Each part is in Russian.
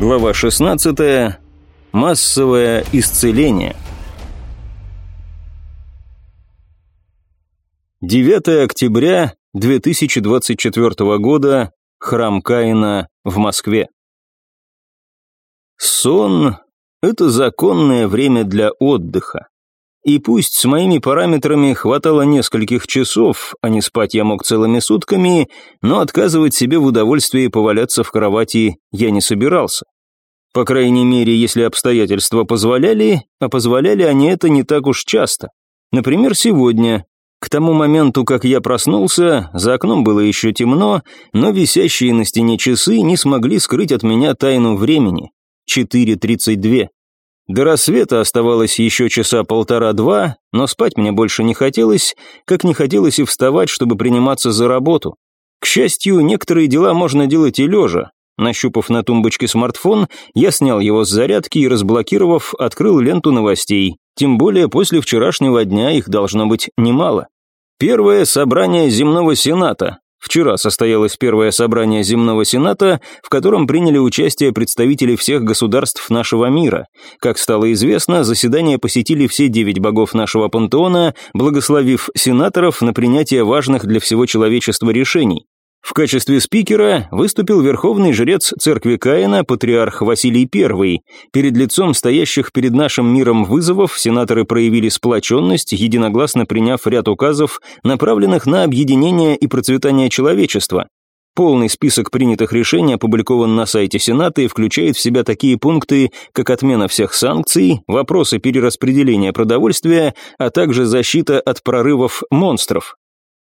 Глава 16. Массовое исцеление. 9 октября 2024 года. Храм Каина в Москве. Сон – это законное время для отдыха. И пусть с моими параметрами хватало нескольких часов, а не спать я мог целыми сутками, но отказывать себе в удовольствии поваляться в кровати я не собирался. По крайней мере, если обстоятельства позволяли, а позволяли они это не так уж часто. Например, сегодня. К тому моменту, как я проснулся, за окном было еще темно, но висящие на стене часы не смогли скрыть от меня тайну времени. 4.32. До рассвета оставалось еще часа полтора-два, но спать мне больше не хотелось, как не хотелось и вставать, чтобы приниматься за работу. К счастью, некоторые дела можно делать и лежа. Нащупав на тумбочке смартфон, я снял его с зарядки и, разблокировав, открыл ленту новостей. Тем более после вчерашнего дня их должно быть немало. Первое собрание земного сената. Вчера состоялось первое собрание Земного Сената, в котором приняли участие представители всех государств нашего мира. Как стало известно, заседание посетили все девять богов нашего пантеона, благословив сенаторов на принятие важных для всего человечества решений. В качестве спикера выступил верховный жрец церкви Каина, патриарх Василий I. Перед лицом стоящих перед нашим миром вызовов сенаторы проявили сплоченность, единогласно приняв ряд указов, направленных на объединение и процветание человечества. Полный список принятых решений опубликован на сайте Сената и включает в себя такие пункты, как отмена всех санкций, вопросы перераспределения продовольствия, а также защита от прорывов монстров.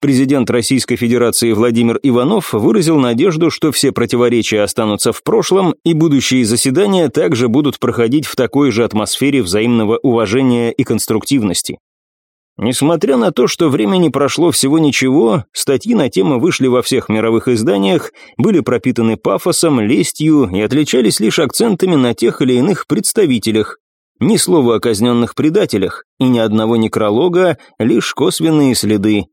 Президент Российской Федерации Владимир Иванов выразил надежду, что все противоречия останутся в прошлом, и будущие заседания также будут проходить в такой же атмосфере взаимного уважения и конструктивности. Несмотря на то, что времени прошло всего ничего, статьи на тему вышли во всех мировых изданиях, были пропитаны пафосом, лестью и отличались лишь акцентами на тех или иных представителях. Ни слова о казненных предателях и ни одного некролога, лишь косвенные следы.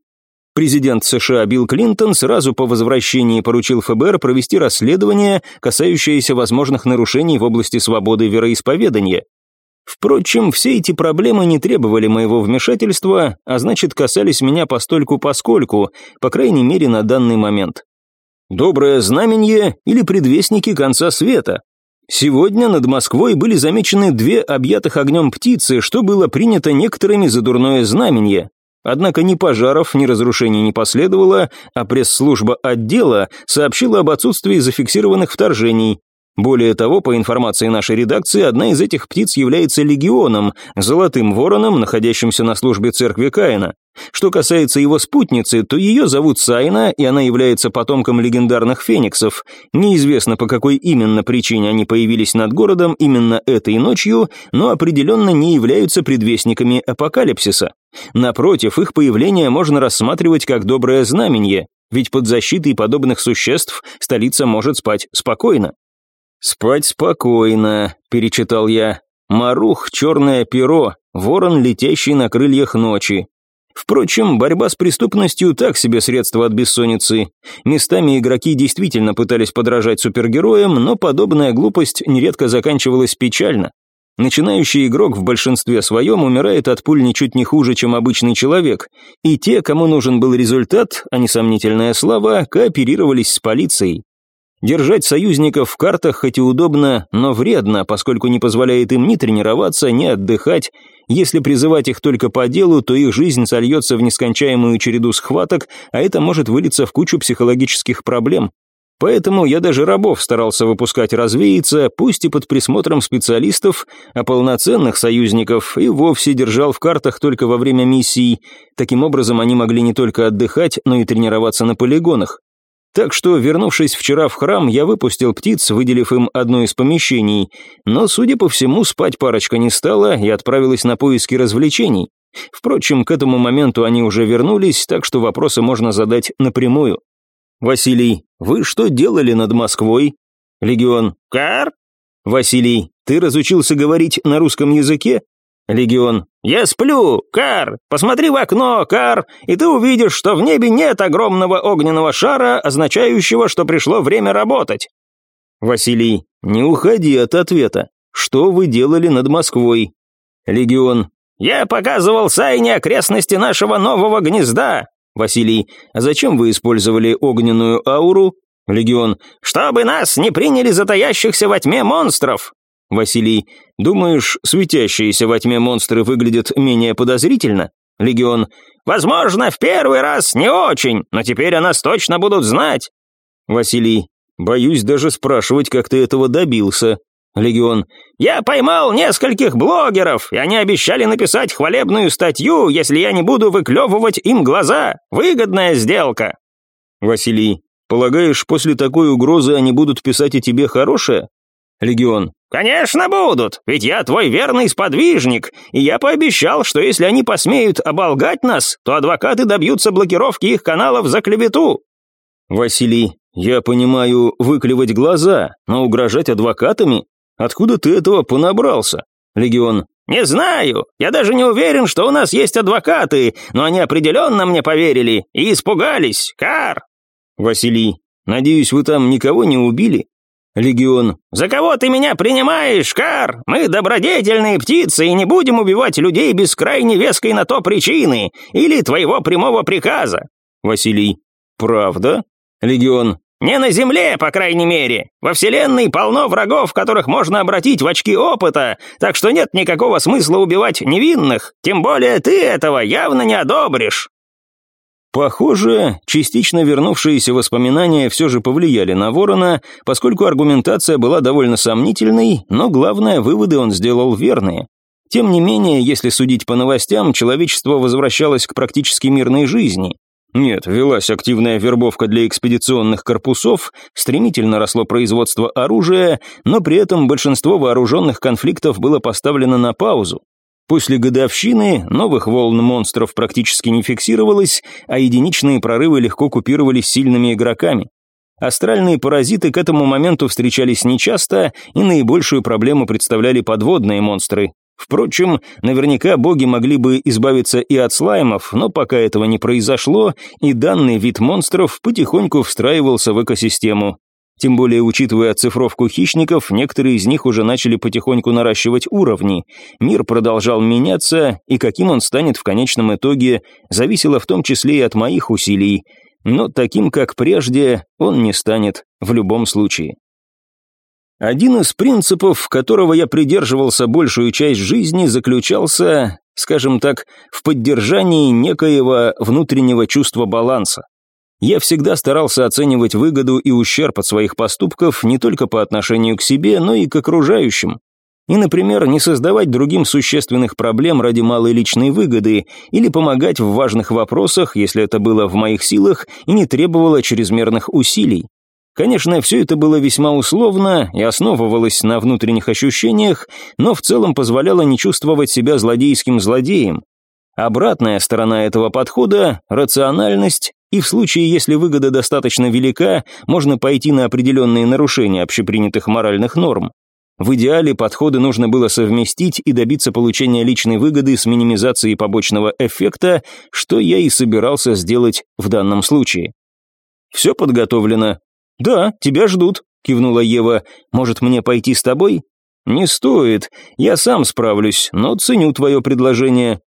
Президент США Билл Клинтон сразу по возвращении поручил ФБР провести расследование, касающееся возможных нарушений в области свободы вероисповедания. Впрочем, все эти проблемы не требовали моего вмешательства, а значит касались меня постольку-поскольку, по крайней мере на данный момент. Доброе знамение или предвестники конца света. Сегодня над Москвой были замечены две объятых огнем птицы, что было принято некоторыми за дурное знамение. Однако ни пожаров, ни разрушений не последовало, а пресс-служба отдела сообщила об отсутствии зафиксированных вторжений. Более того, по информации нашей редакции, одна из этих птиц является легионом, золотым вороном, находящимся на службе церкви Каина. Что касается его спутницы, то ее зовут Сайна, и она является потомком легендарных фениксов. Неизвестно, по какой именно причине они появились над городом именно этой ночью, но определенно не являются предвестниками апокалипсиса. Напротив, их появление можно рассматривать как доброе знамение, ведь под защитой подобных существ столица может спать спокойно. «Спать спокойно», – перечитал я. «Марух, черное перо, ворон, летящий на крыльях ночи, Впрочем, борьба с преступностью так себе средство от бессонницы. Местами игроки действительно пытались подражать супергероям, но подобная глупость нередко заканчивалась печально. Начинающий игрок в большинстве своем умирает от пуль ничуть не хуже, чем обычный человек, и те, кому нужен был результат, а не сомнительная слава, кооперировались с полицией. Держать союзников в картах хоть и удобно, но вредно, поскольку не позволяет им ни тренироваться, ни отдыхать. Если призывать их только по делу, то их жизнь сольется в нескончаемую череду схваток, а это может вылиться в кучу психологических проблем. Поэтому я даже рабов старался выпускать развеяться, пусть и под присмотром специалистов, а полноценных союзников и вовсе держал в картах только во время миссий. Таким образом, они могли не только отдыхать, но и тренироваться на полигонах. Так что, вернувшись вчера в храм, я выпустил птиц, выделив им одно из помещений, но, судя по всему, спать парочка не стала и отправилась на поиски развлечений. Впрочем, к этому моменту они уже вернулись, так что вопросы можно задать напрямую. «Василий, вы что делали над Москвой?» «Легион». «Кар?» «Василий, ты разучился говорить на русском языке?» Легион. «Я сплю, Кар! Посмотри в окно, Кар, и ты увидишь, что в небе нет огромного огненного шара, означающего, что пришло время работать». Василий. Не уходи от ответа. Что вы делали над Москвой? Легион. Я показывал Сайне окрестности нашего нового гнезда. Василий. Зачем вы использовали огненную ауру? Легион. Чтобы нас не приняли за таящихся во тьме монстров. Василий. Думаешь, светящиеся во тьме монстры выглядят менее подозрительно? Легион. Возможно, в первый раз не очень, но теперь о нас точно будут знать. Василий. Боюсь даже спрашивать, как ты этого добился. Легион. «Я поймал нескольких блогеров, и они обещали написать хвалебную статью, если я не буду выклевывать им глаза. Выгодная сделка». Василий. «Полагаешь, после такой угрозы они будут писать о тебе хорошее?» Легион. «Конечно будут, ведь я твой верный сподвижник, и я пообещал, что если они посмеют оболгать нас, то адвокаты добьются блокировки их каналов за клевету». Василий, я понимаю, выклевать глаза, но угрожать адвокатами? Откуда ты этого понабрался? Легион. Не знаю, я даже не уверен, что у нас есть адвокаты, но они определенно мне поверили и испугались, Кар. Василий. Надеюсь, вы там никого не убили? Легион. «За кого ты меня принимаешь, Кар? Мы добродетельные птицы и не будем убивать людей без крайне веской на то причины или твоего прямого приказа». Василий. «Правда?» Легион. «Не на Земле, по крайней мере. Во Вселенной полно врагов, которых можно обратить в очки опыта, так что нет никакого смысла убивать невинных, тем более ты этого явно не одобришь». Похоже, частично вернувшиеся воспоминания все же повлияли на Ворона, поскольку аргументация была довольно сомнительной, но главное, выводы он сделал верные. Тем не менее, если судить по новостям, человечество возвращалось к практически мирной жизни. Нет, велась активная вербовка для экспедиционных корпусов, стремительно росло производство оружия, но при этом большинство вооруженных конфликтов было поставлено на паузу. После годовщины новых волн монстров практически не фиксировалось, а единичные прорывы легко купировались сильными игроками. Астральные паразиты к этому моменту встречались нечасто, и наибольшую проблему представляли подводные монстры. Впрочем, наверняка боги могли бы избавиться и от слаймов, но пока этого не произошло, и данный вид монстров потихоньку встраивался в экосистему. Тем более, учитывая оцифровку хищников, некоторые из них уже начали потихоньку наращивать уровни. Мир продолжал меняться, и каким он станет в конечном итоге, зависело в том числе и от моих усилий. Но таким, как прежде, он не станет в любом случае. Один из принципов, которого я придерживался большую часть жизни, заключался, скажем так, в поддержании некоего внутреннего чувства баланса. Я всегда старался оценивать выгоду и ущерб от своих поступков не только по отношению к себе, но и к окружающим. И, например, не создавать другим существенных проблем ради малой личной выгоды или помогать в важных вопросах, если это было в моих силах и не требовало чрезмерных усилий. Конечно, все это было весьма условно и основывалось на внутренних ощущениях, но в целом позволяло не чувствовать себя злодейским злодеем. Обратная сторона этого подхода – рациональность и в случае, если выгода достаточно велика, можно пойти на определенные нарушения общепринятых моральных норм. В идеале подходы нужно было совместить и добиться получения личной выгоды с минимизацией побочного эффекта, что я и собирался сделать в данном случае. «Все подготовлено?» «Да, тебя ждут», — кивнула Ева. «Может, мне пойти с тобой?» «Не стоит, я сам справлюсь, но ценю твое предложение.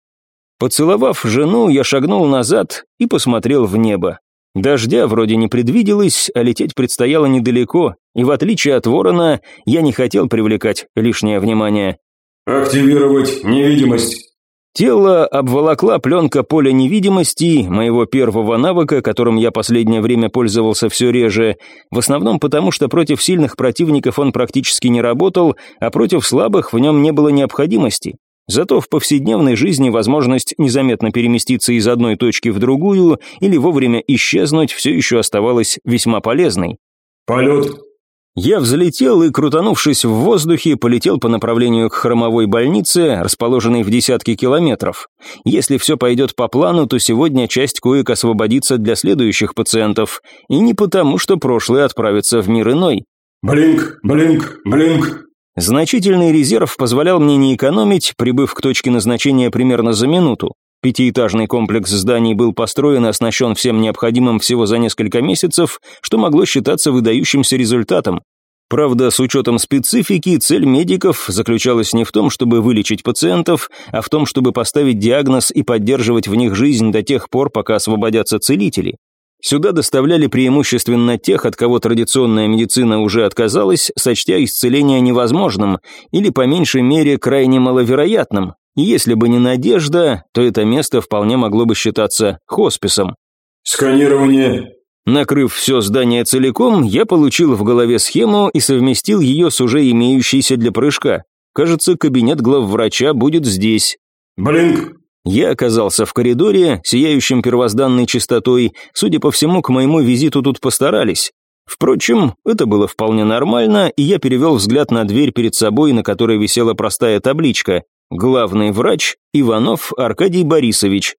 Поцеловав жену, я шагнул назад и посмотрел в небо. Дождя вроде не предвиделось, а лететь предстояло недалеко, и в отличие от ворона, я не хотел привлекать лишнее внимание. «Активировать невидимость». Тело обволокла пленка поля невидимости, моего первого навыка, которым я последнее время пользовался все реже, в основном потому, что против сильных противников он практически не работал, а против слабых в нем не было необходимости. Зато в повседневной жизни возможность незаметно переместиться из одной точки в другую или вовремя исчезнуть все еще оставалась весьма полезной. «Полет!» Я взлетел и, крутанувшись в воздухе, полетел по направлению к хромовой больнице, расположенной в десятки километров. Если все пойдет по плану, то сегодня часть коек освободится для следующих пациентов, и не потому, что прошлые отправятся в мир иной. «Блинк, блинк, блинк!» Значительный резерв позволял мне не экономить, прибыв к точке назначения примерно за минуту. Пятиэтажный комплекс зданий был построен и оснащен всем необходимым всего за несколько месяцев, что могло считаться выдающимся результатом. Правда, с учетом специфики, цель медиков заключалась не в том, чтобы вылечить пациентов, а в том, чтобы поставить диагноз и поддерживать в них жизнь до тех пор, пока освободятся целители. Сюда доставляли преимущественно тех, от кого традиционная медицина уже отказалась, сочтя исцеление невозможным или, по меньшей мере, крайне маловероятным. Если бы не надежда, то это место вполне могло бы считаться хосписом. «Сканирование!» Накрыв все здание целиком, я получил в голове схему и совместил ее с уже имеющейся для прыжка. Кажется, кабинет главврача будет здесь. «Блинк!» Я оказался в коридоре, сияющем первозданной чистотой. Судя по всему, к моему визиту тут постарались. Впрочем, это было вполне нормально, и я перевел взгляд на дверь перед собой, на которой висела простая табличка «Главный врач Иванов Аркадий Борисович».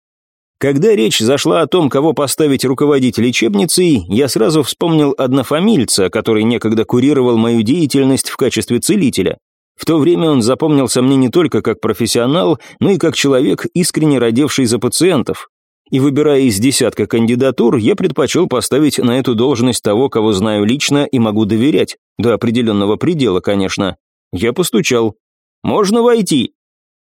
Когда речь зашла о том, кого поставить руководить лечебницей, я сразу вспомнил однофамильца, который некогда курировал мою деятельность в качестве целителя. В то время он запомнился мне не только как профессионал, но и как человек, искренне родевший за пациентов. И выбирая из десятка кандидатур, я предпочел поставить на эту должность того, кого знаю лично и могу доверять. До определенного предела, конечно. Я постучал. «Можно войти?»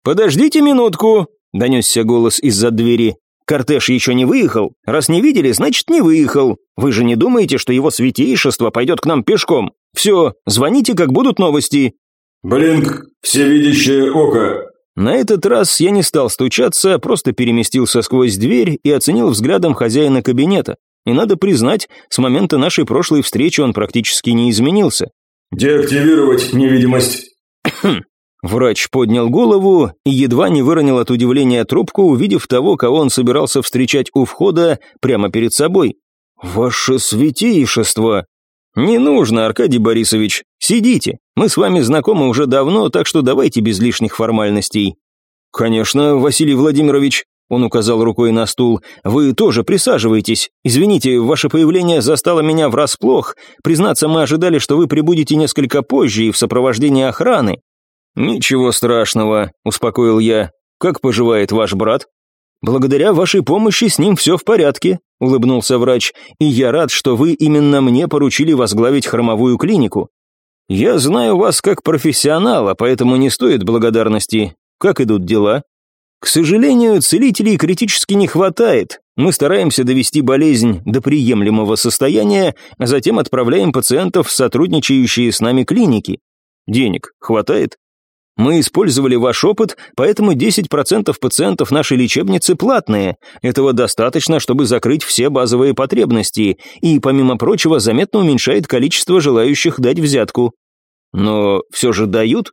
«Подождите минутку», — донесся голос из-за двери. «Кортеж еще не выехал? Раз не видели, значит, не выехал. Вы же не думаете, что его святейшество пойдет к нам пешком? Все, звоните, как будут новости». «Блинк, всевидящее око!» На этот раз я не стал стучаться, просто переместился сквозь дверь и оценил взглядом хозяина кабинета. И надо признать, с момента нашей прошлой встречи он практически не изменился. «Деактивировать невидимость». Врач поднял голову и едва не выронил от удивления трубку, увидев того, кого он собирался встречать у входа прямо перед собой. «Ваше святейшество!» «Не нужно, Аркадий Борисович. Сидите. Мы с вами знакомы уже давно, так что давайте без лишних формальностей». «Конечно, Василий Владимирович», — он указал рукой на стул, «вы тоже присаживайтесь. Извините, ваше появление застало меня врасплох. Признаться, мы ожидали, что вы прибудете несколько позже и в сопровождении охраны». «Ничего страшного», — успокоил я. «Как поживает ваш брат?» «Благодаря вашей помощи с ним все в порядке», — улыбнулся врач, «и я рад, что вы именно мне поручили возглавить хромовую клинику. Я знаю вас как профессионала, поэтому не стоит благодарности. Как идут дела?» «К сожалению, целителей критически не хватает. Мы стараемся довести болезнь до приемлемого состояния, а затем отправляем пациентов в сотрудничающие с нами клиники. Денег хватает?» Мы использовали ваш опыт, поэтому 10% пациентов нашей лечебницы платные. Этого достаточно, чтобы закрыть все базовые потребности, и, помимо прочего, заметно уменьшает количество желающих дать взятку. Но все же дают?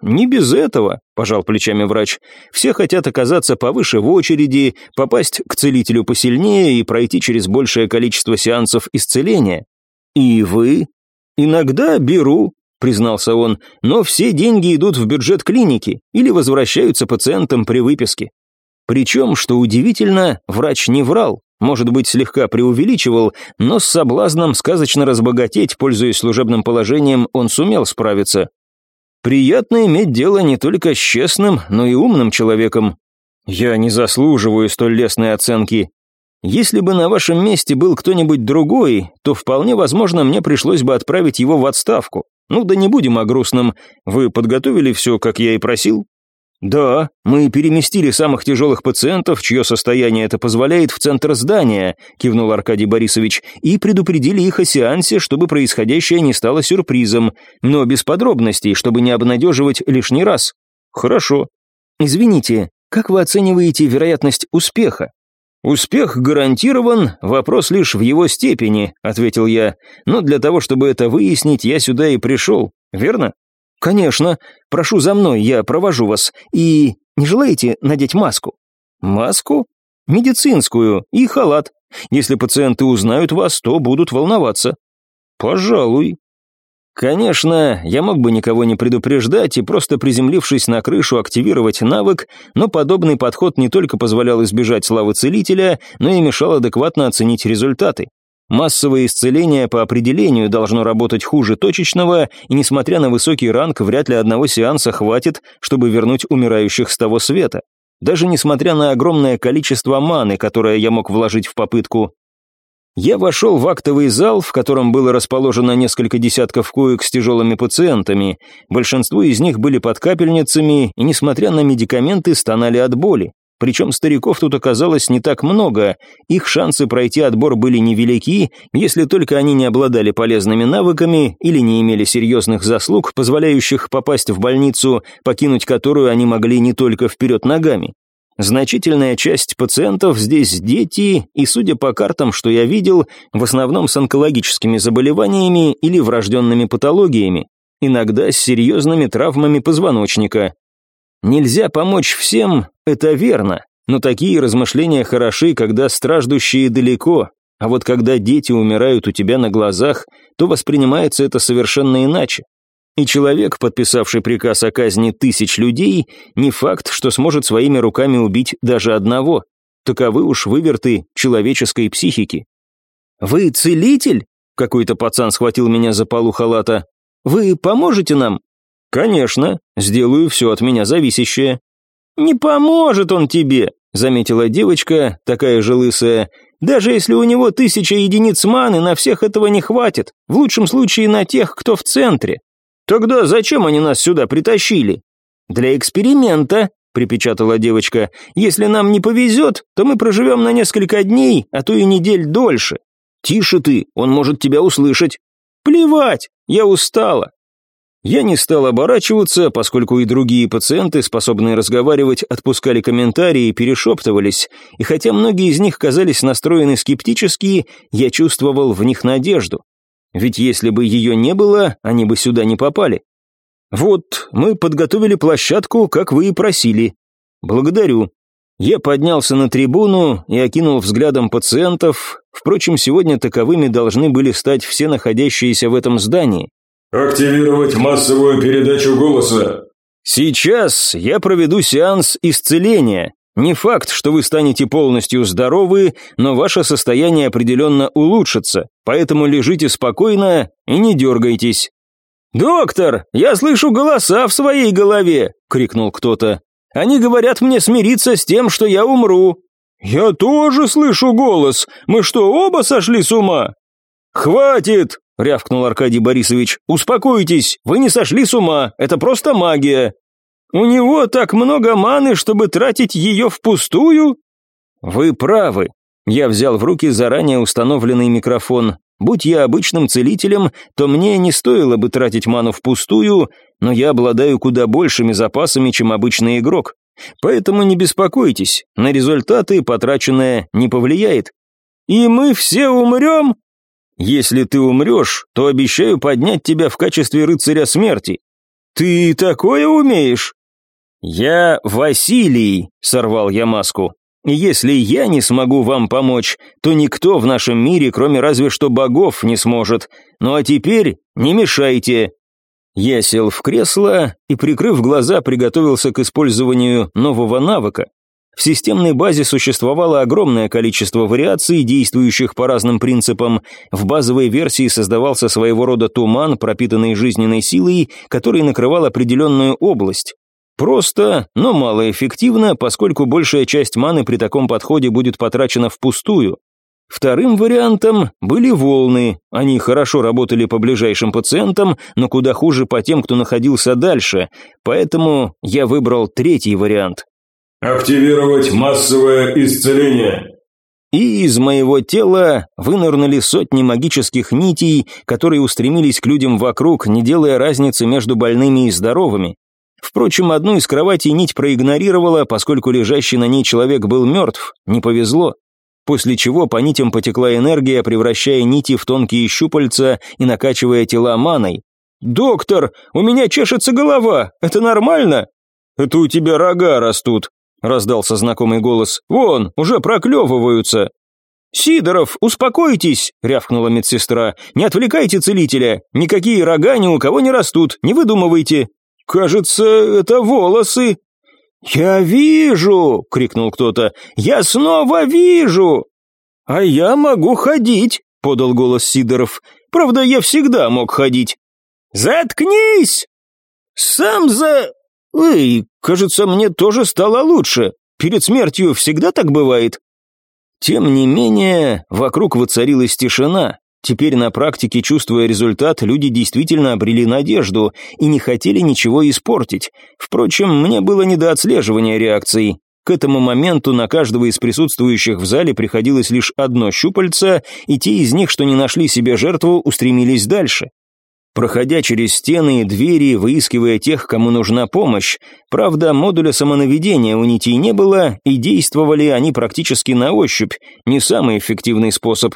Не без этого, пожал плечами врач. Все хотят оказаться повыше в очереди, попасть к целителю посильнее и пройти через большее количество сеансов исцеления. И вы? Иногда беру, признался он, но все деньги идут в бюджет клиники или возвращаются пациентам при выписке. Причем, что удивительно, врач не врал, может быть, слегка преувеличивал, но с соблазном сказочно разбогатеть, пользуясь служебным положением, он сумел справиться. Приятно иметь дело не только с честным, но и умным человеком. Я не заслуживаю столь лестной оценки. Если бы на вашем месте был кто-нибудь другой, то вполне возможно мне пришлось бы отправить его в отставку. Ну да не будем о грустном. Вы подготовили все, как я и просил? Да, мы переместили самых тяжелых пациентов, чье состояние это позволяет, в центр здания, кивнул Аркадий Борисович, и предупредили их о сеансе, чтобы происходящее не стало сюрпризом, но без подробностей, чтобы не обнадеживать лишний раз. Хорошо. Извините, как вы оцениваете вероятность успеха? «Успех гарантирован, вопрос лишь в его степени», — ответил я. «Но для того, чтобы это выяснить, я сюда и пришел, верно?» «Конечно. Прошу за мной, я провожу вас. И не желаете надеть маску?» «Маску?» «Медицинскую и халат. Если пациенты узнают вас, то будут волноваться». «Пожалуй», Конечно, я мог бы никого не предупреждать и просто приземлившись на крышу активировать навык, но подобный подход не только позволял избежать славы целителя, но и мешал адекватно оценить результаты. Массовое исцеление по определению должно работать хуже точечного, и несмотря на высокий ранг, вряд ли одного сеанса хватит, чтобы вернуть умирающих с того света. Даже несмотря на огромное количество маны, которое я мог вложить в попытку. Я вошел в актовый зал, в котором было расположено несколько десятков коек с тяжелыми пациентами. Большинство из них были под капельницами и, несмотря на медикаменты, стонали от боли. Причем стариков тут оказалось не так много, их шансы пройти отбор были невелики, если только они не обладали полезными навыками или не имели серьезных заслуг, позволяющих попасть в больницу, покинуть которую они могли не только вперед ногами. Значительная часть пациентов здесь дети, и, судя по картам, что я видел, в основном с онкологическими заболеваниями или врожденными патологиями, иногда с серьезными травмами позвоночника. Нельзя помочь всем, это верно, но такие размышления хороши, когда страждущие далеко, а вот когда дети умирают у тебя на глазах, то воспринимается это совершенно иначе. И человек, подписавший приказ о казни тысяч людей, не факт, что сможет своими руками убить даже одного. Таковы уж выверты человеческой психики. «Вы целитель?» — какой-то пацан схватил меня за полу халата. «Вы поможете нам?» «Конечно, сделаю все от меня зависящее». «Не поможет он тебе», — заметила девочка, такая же лысая. «Даже если у него тысяча единиц маны, на всех этого не хватит. В лучшем случае на тех, кто в центре. «Тогда зачем они нас сюда притащили?» «Для эксперимента», — припечатала девочка. «Если нам не повезет, то мы проживем на несколько дней, а то и недель дольше». «Тише ты, он может тебя услышать». «Плевать, я устала». Я не стал оборачиваться, поскольку и другие пациенты, способные разговаривать, отпускали комментарии и перешептывались, и хотя многие из них казались настроены скептически, я чувствовал в них надежду. Ведь если бы ее не было, они бы сюда не попали. Вот, мы подготовили площадку, как вы и просили. Благодарю. Я поднялся на трибуну и окинул взглядом пациентов. Впрочем, сегодня таковыми должны были стать все находящиеся в этом здании. «Активировать массовую передачу голоса». «Сейчас я проведу сеанс исцеления. Не факт, что вы станете полностью здоровы, но ваше состояние определенно улучшится, поэтому лежите спокойно и не дергайтесь». «Доктор, я слышу голоса в своей голове!» — крикнул кто-то. «Они говорят мне смириться с тем, что я умру». «Я тоже слышу голос. Мы что, оба сошли с ума?» «Хватит!» — рявкнул Аркадий Борисович. «Успокойтесь, вы не сошли с ума, это просто магия. У него так много маны, чтобы тратить ее впустую? Вы правы. Я взял в руки заранее установленный микрофон. Будь я обычным целителем, то мне не стоило бы тратить ману впустую, но я обладаю куда большими запасами, чем обычный игрок. Поэтому не беспокойтесь, на результаты потраченное не повлияет. И мы все умрем? Если ты умрешь, то обещаю поднять тебя в качестве рыцаря смерти. Ты такое умеешь? «Я Василий», — сорвал я маску. «Если я не смогу вам помочь, то никто в нашем мире, кроме разве что богов, не сможет. Ну а теперь не мешайте». Я сел в кресло и, прикрыв глаза, приготовился к использованию нового навыка. В системной базе существовало огромное количество вариаций, действующих по разным принципам. В базовой версии создавался своего рода туман, пропитанный жизненной силой, который накрывал определенную область. Просто, но малоэффективно, поскольку большая часть маны при таком подходе будет потрачена впустую. Вторым вариантом были волны. Они хорошо работали по ближайшим пациентам, но куда хуже по тем, кто находился дальше. Поэтому я выбрал третий вариант. «Активировать массовое исцеление». И из моего тела вынырнули сотни магических нитей, которые устремились к людям вокруг, не делая разницы между больными и здоровыми. Впрочем, одну из кроватей нить проигнорировала, поскольку лежащий на ней человек был мертв, не повезло. После чего по нитям потекла энергия, превращая нити в тонкие щупальца и накачивая тела маной. «Доктор, у меня чешется голова, это нормально?» «Это у тебя рога растут», — раздался знакомый голос. «Вон, уже проклевываются». «Сидоров, успокойтесь!» — рявкнула медсестра. «Не отвлекайте целителя! Никакие рога ни у кого не растут, не выдумывайте! «Кажется, это волосы». «Я вижу!» — крикнул кто-то. «Я снова вижу!» «А я могу ходить!» — подал голос Сидоров. «Правда, я всегда мог ходить». «Заткнись!» «Сам за...» «Эй, кажется, мне тоже стало лучше. Перед смертью всегда так бывает». Тем не менее, вокруг воцарилась тишина. Теперь на практике, чувствуя результат, люди действительно обрели надежду и не хотели ничего испортить. Впрочем, мне было не до отслеживания реакций. К этому моменту на каждого из присутствующих в зале приходилось лишь одно щупальце, и те из них, что не нашли себе жертву, устремились дальше. Проходя через стены и двери, выискивая тех, кому нужна помощь. Правда, модуля самонаведения у нитей не было, и действовали они практически на ощупь, не самый эффективный способ.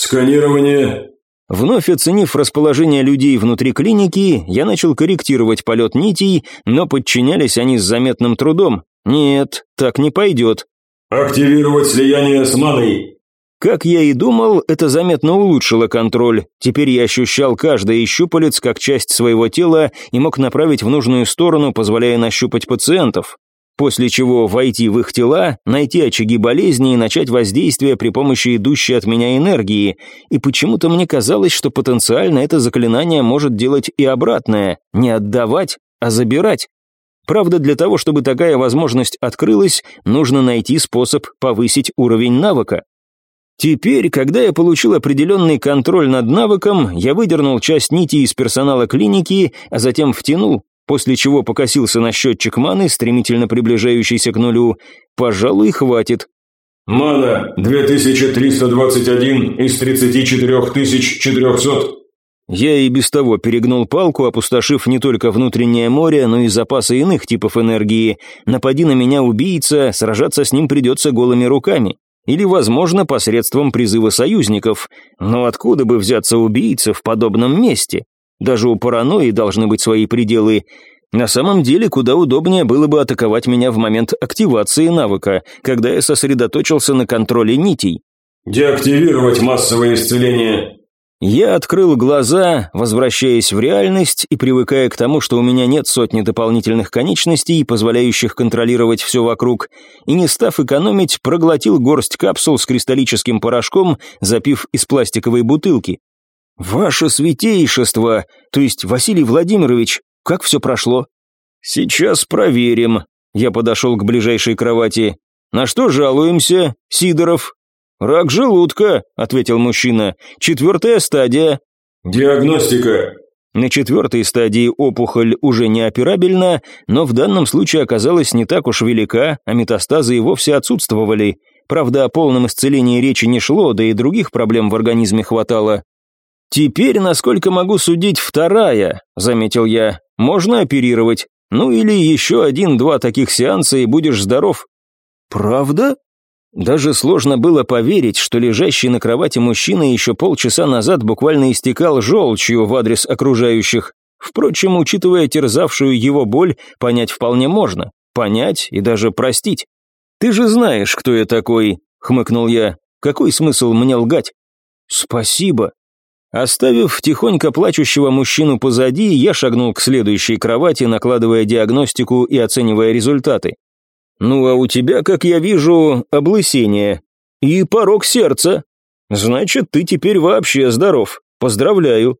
«Сканирование!» Вновь оценив расположение людей внутри клиники, я начал корректировать полет нитей, но подчинялись они с заметным трудом. Нет, так не пойдет. «Активировать слияние с маной!» Как я и думал, это заметно улучшило контроль. Теперь я ощущал каждый из щупалец как часть своего тела и мог направить в нужную сторону, позволяя нащупать пациентов после чего войти в их тела, найти очаги болезни и начать воздействие при помощи идущей от меня энергии, и почему-то мне казалось, что потенциально это заклинание может делать и обратное, не отдавать, а забирать. Правда, для того, чтобы такая возможность открылась, нужно найти способ повысить уровень навыка. Теперь, когда я получил определенный контроль над навыком, я выдернул часть нити из персонала клиники, а затем втянул, после чего покосился на счетчик маны, стремительно приближающийся к нулю. «Пожалуй, хватит». «Мана 2321 из 34400». Я и без того перегнул палку, опустошив не только внутреннее море, но и запасы иных типов энергии. Напади на меня убийца, сражаться с ним придется голыми руками. Или, возможно, посредством призыва союзников. Но откуда бы взяться убийца в подобном месте? Даже у паранойи должны быть свои пределы. На самом деле, куда удобнее было бы атаковать меня в момент активации навыка, когда я сосредоточился на контроле нитей. «Деактивировать массовое исцеление». Я открыл глаза, возвращаясь в реальность и привыкая к тому, что у меня нет сотни дополнительных конечностей, позволяющих контролировать все вокруг, и не став экономить, проглотил горсть капсул с кристаллическим порошком, запив из пластиковой бутылки. «Ваше святейшество, то есть Василий Владимирович, как все прошло?» «Сейчас проверим». Я подошел к ближайшей кровати. «На что жалуемся, Сидоров?» «Рак желудка», — ответил мужчина. «Четвертая стадия». «Диагностика». На четвертой стадии опухоль уже неоперабельна, но в данном случае оказалась не так уж велика, а метастазы и вовсе отсутствовали. Правда, о полном исцелении речи не шло, да и других проблем в организме хватало. «Теперь, насколько могу судить, вторая», — заметил я. «Можно оперировать. Ну или еще один-два таких сеанса, и будешь здоров». «Правда?» Даже сложно было поверить, что лежащий на кровати мужчина еще полчаса назад буквально истекал желчью в адрес окружающих. Впрочем, учитывая терзавшую его боль, понять вполне можно. Понять и даже простить. «Ты же знаешь, кто я такой», — хмыкнул я. «Какой смысл мне лгать?» «Спасибо», Оставив тихонько плачущего мужчину позади, я шагнул к следующей кровати, накладывая диагностику и оценивая результаты. «Ну а у тебя, как я вижу, облысение. И порог сердца. Значит, ты теперь вообще здоров. Поздравляю».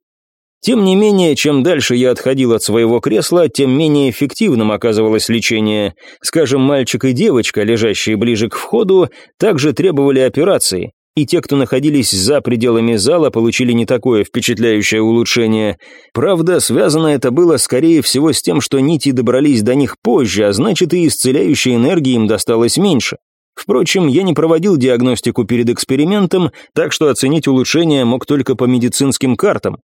Тем не менее, чем дальше я отходил от своего кресла, тем менее эффективным оказывалось лечение. Скажем, мальчик и девочка, лежащие ближе к входу, также требовали операции и те, кто находились за пределами зала, получили не такое впечатляющее улучшение. Правда, связано это было, скорее всего, с тем, что нити добрались до них позже, а значит и исцеляющей энергии им досталось меньше. Впрочем, я не проводил диагностику перед экспериментом, так что оценить улучшение мог только по медицинским картам.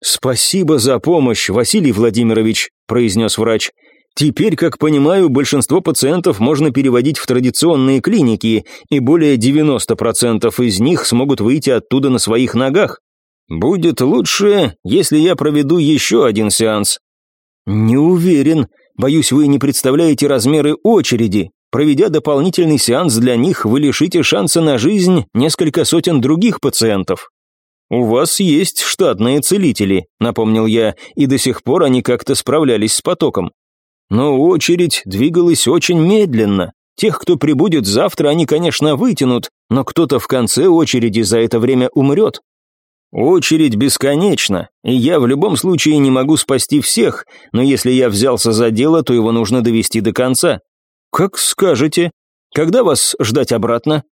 «Спасибо за помощь, Василий Владимирович», – произнес врач. Теперь, как понимаю, большинство пациентов можно переводить в традиционные клиники, и более 90% из них смогут выйти оттуда на своих ногах. Будет лучше, если я проведу еще один сеанс. Не уверен. Боюсь, вы не представляете размеры очереди. Проведя дополнительный сеанс для них, вы лишите шанса на жизнь несколько сотен других пациентов. «У вас есть штатные целители», — напомнил я, и до сих пор они как-то справлялись с потоком. Но очередь двигалась очень медленно. Тех, кто прибудет завтра, они, конечно, вытянут, но кто-то в конце очереди за это время умрет. Очередь бесконечна, и я в любом случае не могу спасти всех, но если я взялся за дело, то его нужно довести до конца. Как скажете. Когда вас ждать обратно?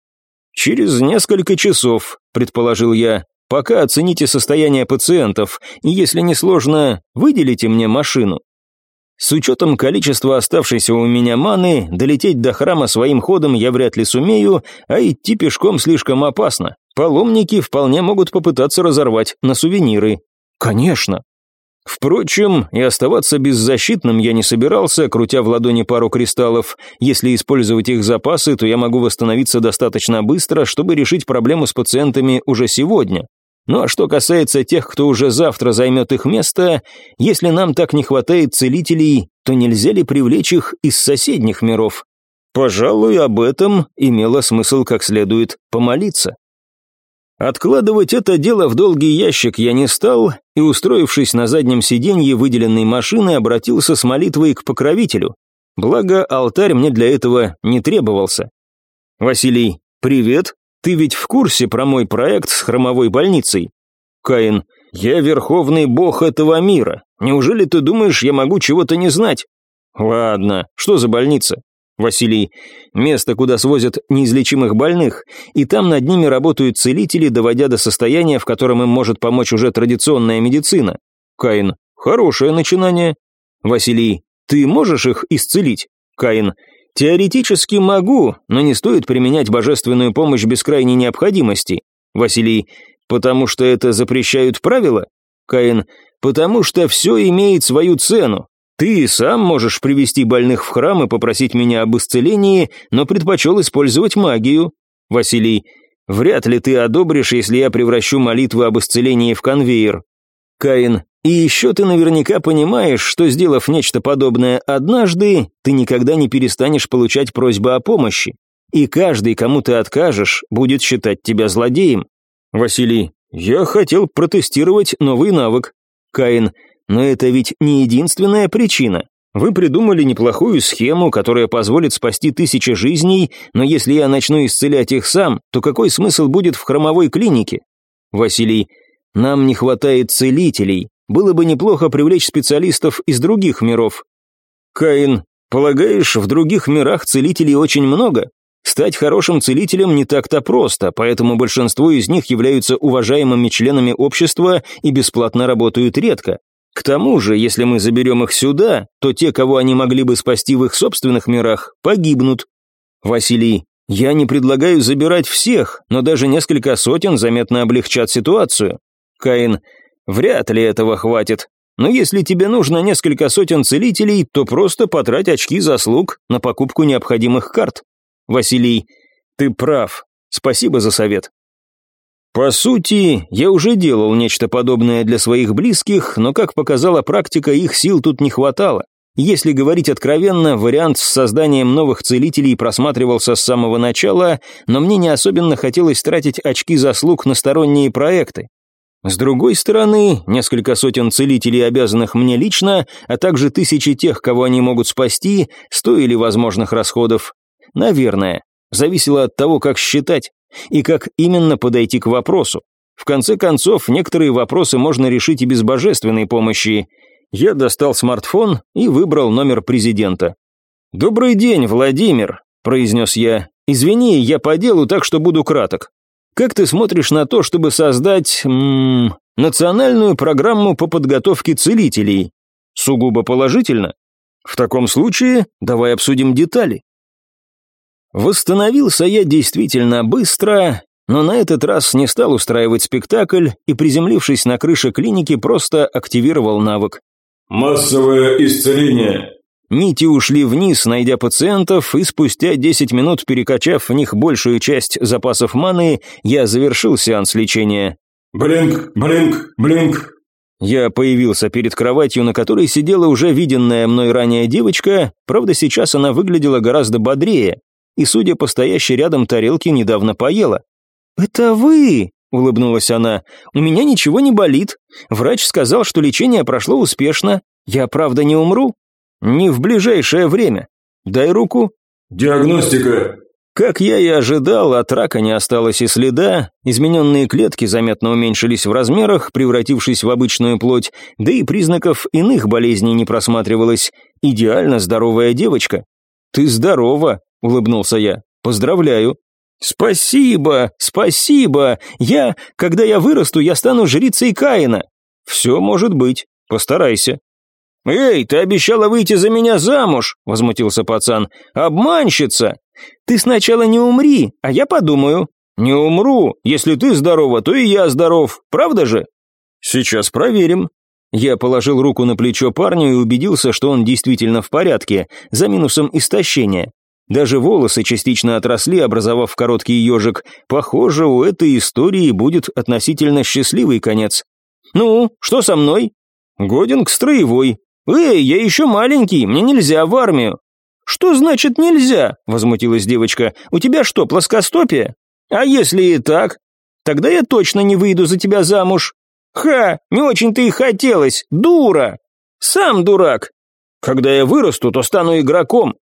«Через несколько часов», — предположил я. «Пока оцените состояние пациентов, и если не сложно, выделите мне машину». С учетом количества оставшейся у меня маны, долететь до храма своим ходом я вряд ли сумею, а идти пешком слишком опасно. Паломники вполне могут попытаться разорвать на сувениры. Конечно. Впрочем, и оставаться беззащитным я не собирался, крутя в ладони пару кристаллов. Если использовать их запасы, то я могу восстановиться достаточно быстро, чтобы решить проблему с пациентами уже сегодня. Ну а что касается тех, кто уже завтра займет их место, если нам так не хватает целителей, то нельзя ли привлечь их из соседних миров? Пожалуй, об этом имело смысл как следует помолиться. Откладывать это дело в долгий ящик я не стал и, устроившись на заднем сиденье выделенной машины, обратился с молитвой к покровителю. Благо, алтарь мне для этого не требовался. «Василий, привет!» Ты ведь в курсе про мой проект с хромовой больницей? Каин, я верховный бог этого мира. Неужели ты думаешь, я могу чего-то не знать? Ладно, что за больница? Василий, место, куда свозят неизлечимых больных, и там над ними работают целители, доводя до состояния, в котором им может помочь уже традиционная медицина. Каин, хорошее начинание. Василий, ты можешь их исцелить? Каин, Теоретически могу, но не стоит применять божественную помощь без крайней необходимости. Василий, потому что это запрещают правила? Каин, потому что все имеет свою цену. Ты сам можешь привести больных в храм и попросить меня об исцелении, но предпочел использовать магию. Василий, вряд ли ты одобришь, если я превращу молитвы об исцелении в конвейер. Каин, и еще ты наверняка понимаешь, что, сделав нечто подобное однажды, ты никогда не перестанешь получать просьбы о помощи. И каждый, кому ты откажешь, будет считать тебя злодеем. Василий, я хотел протестировать новый навык. Каин, но это ведь не единственная причина. Вы придумали неплохую схему, которая позволит спасти тысячи жизней, но если я начну исцелять их сам, то какой смысл будет в хромовой клинике? Василий, нам не хватает целителей, было бы неплохо привлечь специалистов из других миров. Каин, полагаешь, в других мирах целителей очень много? Стать хорошим целителем не так-то просто, поэтому большинство из них являются уважаемыми членами общества и бесплатно работают редко. К тому же, если мы заберем их сюда, то те, кого они могли бы спасти в их собственных мирах, погибнут. Василий, я не предлагаю забирать всех, но даже несколько сотен заметно облегчат ситуацию. Каин, Вряд ли этого хватит. Но если тебе нужно несколько сотен целителей, то просто потрать очки заслуг на покупку необходимых карт. Василий, ты прав. Спасибо за совет. По сути, я уже делал нечто подобное для своих близких, но, как показала практика, их сил тут не хватало. Если говорить откровенно, вариант с созданием новых целителей просматривался с самого начала, но мне не особенно хотелось тратить очки заслуг на сторонние проекты. С другой стороны, несколько сотен целителей, обязанных мне лично, а также тысячи тех, кого они могут спасти, стоили возможных расходов. Наверное. Зависело от того, как считать, и как именно подойти к вопросу. В конце концов, некоторые вопросы можно решить и без божественной помощи. Я достал смартфон и выбрал номер президента. «Добрый день, Владимир», – произнес я. «Извини, я по делу, так что буду краток. Как ты смотришь на то, чтобы создать м -м, национальную программу по подготовке целителей? Сугубо положительно? В таком случае давай обсудим детали. Восстановился я действительно быстро, но на этот раз не стал устраивать спектакль и, приземлившись на крыше клиники, просто активировал навык. «Массовое исцеление. Нити ушли вниз, найдя пациентов, и спустя 10 минут, перекачав в них большую часть запасов маны, я завершил сеанс лечения. «Блинк, блинк, блинк!» Я появился перед кроватью, на которой сидела уже виденная мной ранее девочка, правда, сейчас она выглядела гораздо бодрее, и, судя по стоящей рядом тарелке, недавно поела. «Это вы!» — улыбнулась она. «У меня ничего не болит. Врач сказал, что лечение прошло успешно. Я, правда, не умру?» Не в ближайшее время. Дай руку. Диагностика. Как я и ожидал, от рака не осталось и следа, измененные клетки заметно уменьшились в размерах, превратившись в обычную плоть, да и признаков иных болезней не просматривалось. Идеально здоровая девочка. «Ты здорова», — улыбнулся я. «Поздравляю». «Спасибо, спасибо! Я, когда я вырасту, я стану жрицей Каина!» «Все может быть, постарайся». «Эй, ты обещала выйти за меня замуж!» – возмутился пацан. «Обманщица!» «Ты сначала не умри, а я подумаю». «Не умру. Если ты здорова, то и я здоров. Правда же?» «Сейчас проверим». Я положил руку на плечо парню и убедился, что он действительно в порядке, за минусом истощения. Даже волосы частично отросли, образовав короткий ежик. Похоже, у этой истории будет относительно счастливый конец. «Ну, что со мной?» «Годен к строевой». «Эй, я еще маленький, мне нельзя в армию». «Что значит нельзя?» – возмутилась девочка. «У тебя что, плоскостопие?» «А если и так?» «Тогда я точно не выйду за тебя замуж». «Ха, не очень-то и хотелось, дура!» «Сам дурак!» «Когда я вырасту, то стану игроком,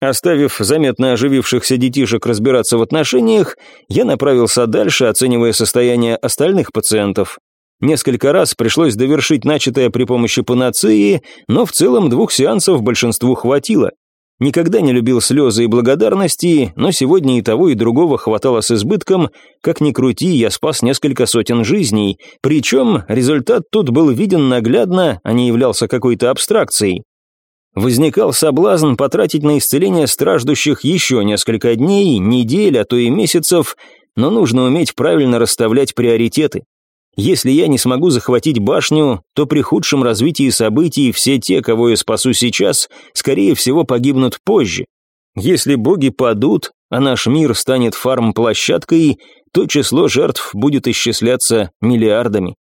Оставив заметно оживившихся детишек разбираться в отношениях, я направился дальше, оценивая состояние остальных пациентов. Несколько раз пришлось довершить начатое при помощи панацеи, но в целом двух сеансов большинству хватило. Никогда не любил слезы и благодарности, но сегодня и того, и другого хватало с избытком. Как ни крути, я спас несколько сотен жизней. Причем результат тут был виден наглядно, а не являлся какой-то абстракцией. Возникал соблазн потратить на исцеление страждущих еще несколько дней, недель, а то и месяцев, но нужно уметь правильно расставлять приоритеты. Если я не смогу захватить башню, то при худшем развитии событий все те, кого я спасу сейчас, скорее всего погибнут позже. Если боги падут, а наш мир станет фарм-площадкой, то число жертв будет исчисляться миллиардами.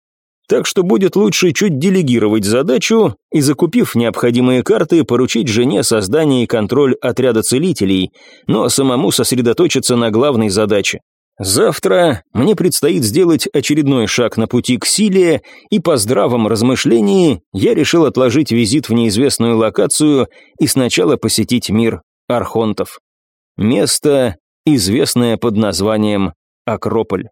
Так что будет лучше чуть делегировать задачу и, закупив необходимые карты, поручить жене создание и контроль отряда целителей, но самому сосредоточиться на главной задаче. Завтра мне предстоит сделать очередной шаг на пути к силе, и по здравом размышлении я решил отложить визит в неизвестную локацию и сначала посетить мир архонтов. Место, известное под названием Акрополь.